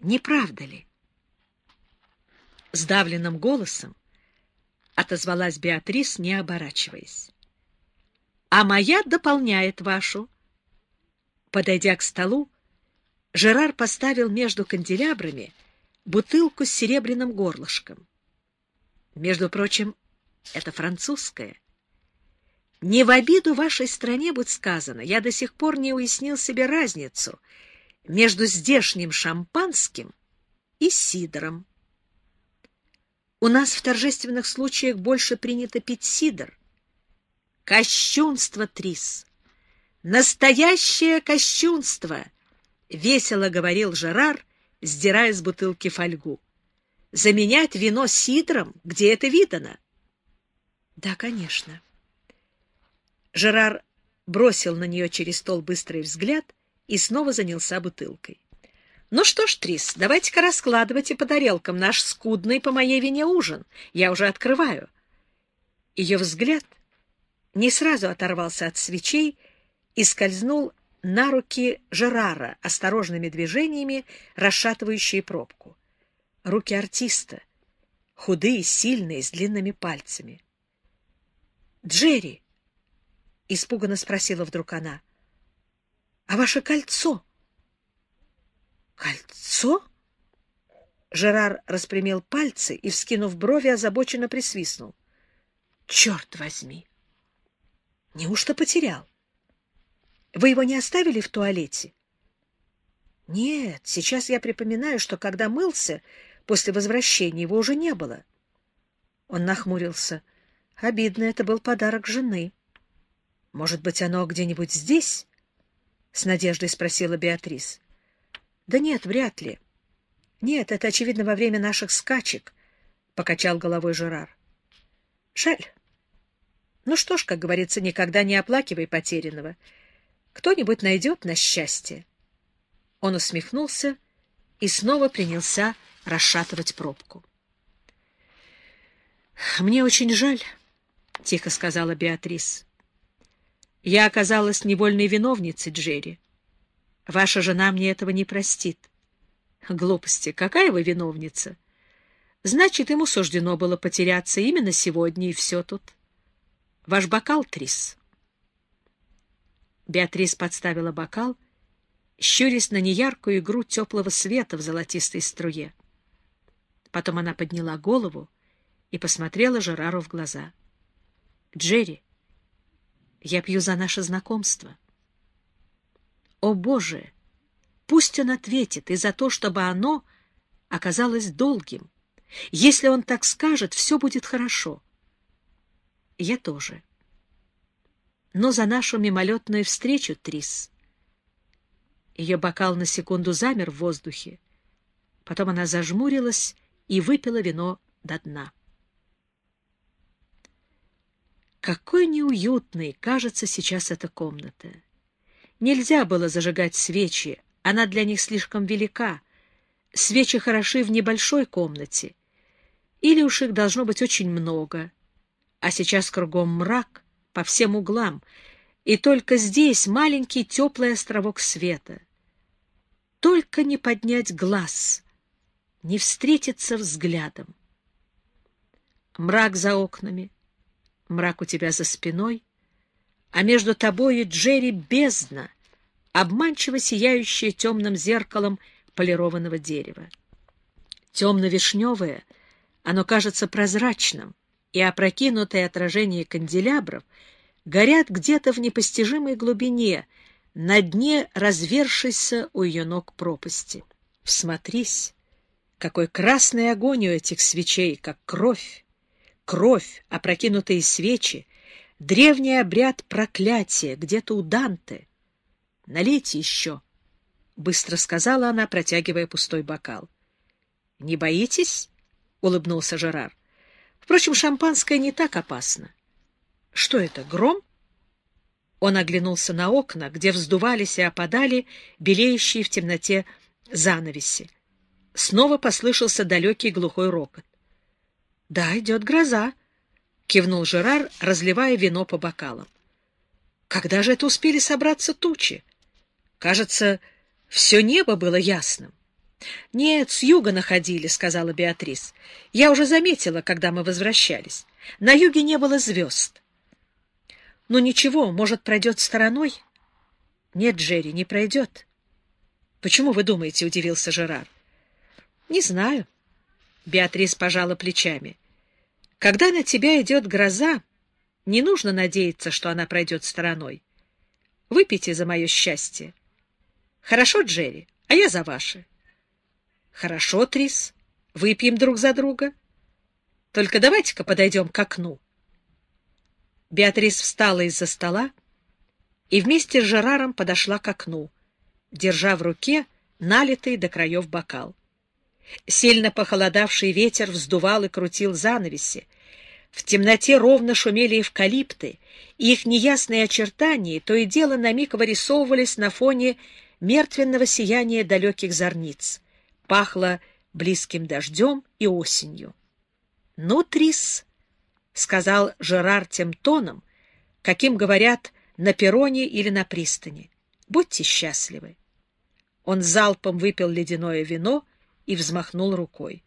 Не правда ли? Сдавленным голосом отозвалась Беатрис, не оборачиваясь. А моя дополняет вашу. Подойдя к столу, Жерар поставил между канделябрами бутылку с серебряным горлышком. Между прочим, это французская. Не в обиду вашей стране, будь сказано, я до сих пор не уяснил себе разницу между здешним шампанским и сидром. У нас в торжественных случаях больше принято пить сидр. Кощунство, Трис! Настоящее кощунство! — весело говорил Жерар, сдирая с бутылки фольгу. Заменять вино сидром, где это видано? Да, конечно. Жерар бросил на нее через стол быстрый взгляд и снова занялся бутылкой. Ну что ж, Трис, давайте-ка раскладывайте по тарелкам наш скудный по моей вине ужин. Я уже открываю. Ее взгляд не сразу оторвался от свечей и скользнул на руки Жерара, осторожными движениями расшатывающие пробку. Руки артиста, худые, сильные, с длинными пальцами. «Джерри!» — испуганно спросила вдруг она. «А ваше кольцо?» «Кольцо?» Жерар распрямил пальцы и, вскинув брови, озабоченно присвистнул. «Черт возьми! Неужто потерял? Вы его не оставили в туалете?» «Нет, сейчас я припоминаю, что когда мылся, после возвращения его уже не было». Он нахмурился. Обидно, это был подарок жены. «Может быть, оно где-нибудь здесь?» — с надеждой спросила Беатрис. Да нет, вряд ли. Нет, это, очевидно, во время наших скачек, — покачал головой Жерар. Жаль. Ну что ж, как говорится, никогда не оплакивай потерянного. Кто-нибудь найдет на счастье. Он усмехнулся и снова принялся расшатывать пробку. «Мне очень жаль», — тихо сказала Беатрис. «Я оказалась невольной виновницей Джерри. Ваша жена мне этого не простит. Глупости. Какая вы виновница? Значит, ему суждено было потеряться именно сегодня, и все тут. Ваш бокал, Трис. Беатрис подставила бокал, щурясь на неяркую игру теплого света в золотистой струе. Потом она подняла голову и посмотрела Жерару в глаза. — Джерри, я пью за наше знакомство. — о, Боже! Пусть он ответит и за то, чтобы оно оказалось долгим. Если он так скажет, все будет хорошо. Я тоже. Но за нашу мимолетную встречу, Трис. Ее бокал на секунду замер в воздухе. Потом она зажмурилась и выпила вино до дна. Какой неуютной кажется сейчас эта комната. Нельзя было зажигать свечи, она для них слишком велика. Свечи хороши в небольшой комнате. Или уж их должно быть очень много. А сейчас кругом мрак по всем углам, и только здесь маленький теплый островок света. Только не поднять глаз, не встретиться взглядом. Мрак за окнами, мрак у тебя за спиной — а между тобой и Джерри бездна, обманчиво сияющая темным зеркалом полированного дерева. Темно-вишневое, оно кажется прозрачным, и опрокинутые отражения канделябров горят где-то в непостижимой глубине, на дне развершейся у ее ног пропасти. Всмотрись, какой красный огонь у этих свечей, как кровь! Кровь, опрокинутые свечи, Древний обряд проклятия где-то у Данте. Налейте еще, — быстро сказала она, протягивая пустой бокал. — Не боитесь? — улыбнулся Жерар. — Впрочем, шампанское не так опасно. — Что это, гром? Он оглянулся на окна, где вздувались и опадали белеющие в темноте занавеси. Снова послышался далекий глухой рокот. — Да, идет гроза, кивнул Жерар, разливая вино по бокалам. Когда же это успели собраться тучи? Кажется, все небо было ясным. — Нет, с юга находили, — сказала Беатрис. — Я уже заметила, когда мы возвращались. На юге не было звезд. — Ну ничего, может, пройдет стороной? — Нет, Джерри, не пройдет. — Почему вы думаете? — удивился Жерар. — Не знаю. Беатрис пожала плечами. — Когда на тебя идет гроза, не нужно надеяться, что она пройдет стороной. Выпейте за мое счастье. — Хорошо, Джерри, а я за ваше. — Хорошо, Трис, выпьем друг за друга. Только давайте-ка подойдем к окну. Беатрис встала из-за стола и вместе с Жераром подошла к окну, держа в руке налитый до краев бокал. Сильно похолодавший ветер вздувал и крутил занавеси. В темноте ровно шумели эвкалипты, и их неясные очертания то и дело на миг вырисовывались на фоне мертвенного сияния далеких зорниц. Пахло близким дождем и осенью. — Ну, Трис, — сказал Жерар тем тоном, каким говорят на перроне или на пристани, — будьте счастливы. Он залпом выпил ледяное вино и взмахнул рукой.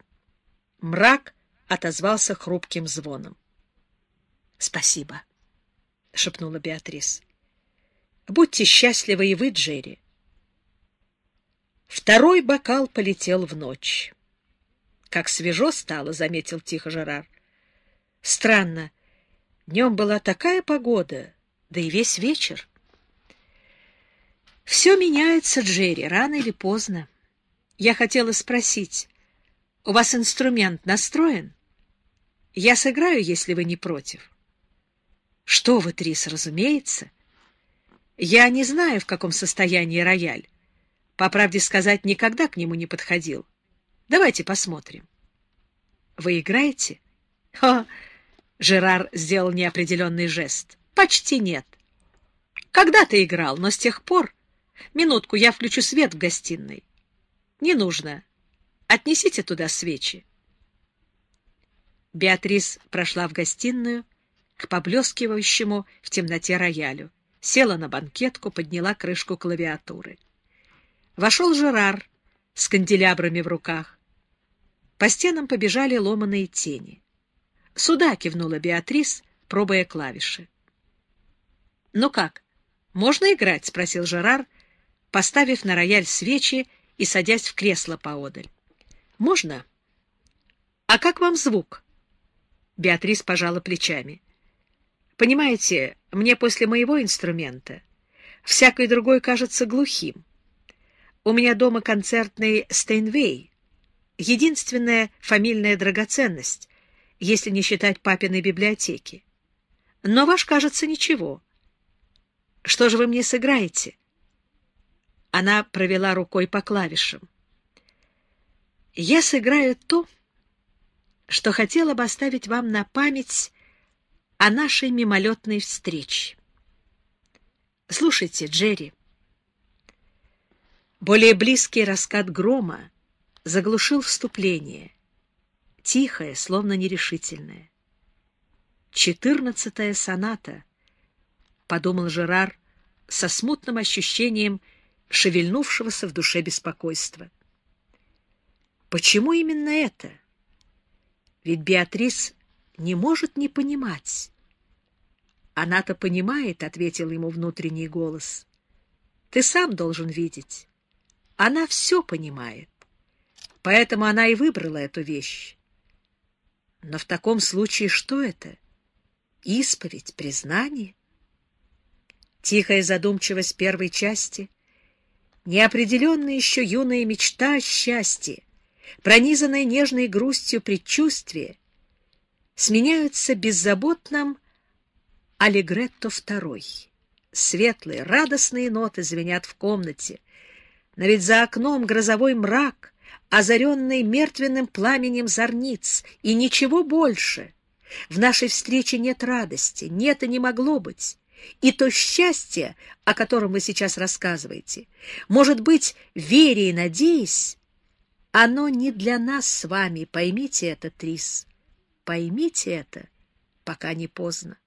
Мрак отозвался хрупким звоном. — Спасибо, — шепнула Беатрис. — Будьте счастливы и вы, Джерри. Второй бокал полетел в ночь. — Как свежо стало, — заметил тихо Жерар. — Странно. Днем была такая погода, да и весь вечер. — Все меняется, Джерри, рано или поздно. Я хотела спросить, у вас инструмент настроен? Я сыграю, если вы не против. — Что вы, Трис, разумеется. Я не знаю, в каком состоянии рояль. По правде сказать, никогда к нему не подходил. Давайте посмотрим. — Вы играете? — Ха! — Жерар сделал неопределенный жест. — Почти нет. — Когда ты играл, но с тех пор... Минутку, я включу свет в гостиной. — Не нужно. Отнесите туда свечи. Беатрис прошла в гостиную к поблескивающему в темноте роялю, села на банкетку, подняла крышку клавиатуры. Вошел Жерар с канделябрами в руках. По стенам побежали ломаные тени. «Сюда!» — кивнула Беатрис, пробуя клавиши. «Ну как, можно играть?» — спросил Жерар, поставив на рояль свечи и садясь в кресло поодаль. «Можно?» «А как вам звук?» Беатрис пожала плечами. «Понимаете, мне после моего инструмента всякий другой кажется глухим. У меня дома концертный Стейнвей, единственная фамильная драгоценность, если не считать папиной библиотеки. Но ваш, кажется, ничего. Что же вы мне сыграете?» Она провела рукой по клавишам. «Я сыграю то, что хотела бы оставить вам на память о нашей мимолетной встрече. Слушайте, Джерри». Более близкий раскат грома заглушил вступление, тихое, словно нерешительное. «Четырнадцатая соната», — подумал Жерар со смутным ощущением шевельнувшегося в душе беспокойства. Почему именно это? Ведь Беатрис не может не понимать. Она-то понимает, — ответил ему внутренний голос. Ты сам должен видеть. Она все понимает. Поэтому она и выбрала эту вещь. Но в таком случае что это? Исповедь, признание? Тихая задумчивость первой части, неопределенная еще юная мечта о счастье, пронизанная нежной грустью предчувствия, сменяются беззаботным аллегретто второй. Светлые, радостные ноты звенят в комнате, но ведь за окном грозовой мрак, озаренный мертвенным пламенем зорниц, и ничего больше. В нашей встрече нет радости, нет и не могло быть. И то счастье, о котором вы сейчас рассказываете, может быть, вере и надеясь, оно не для нас с вами, поймите это, Трис. Поймите это, пока не поздно.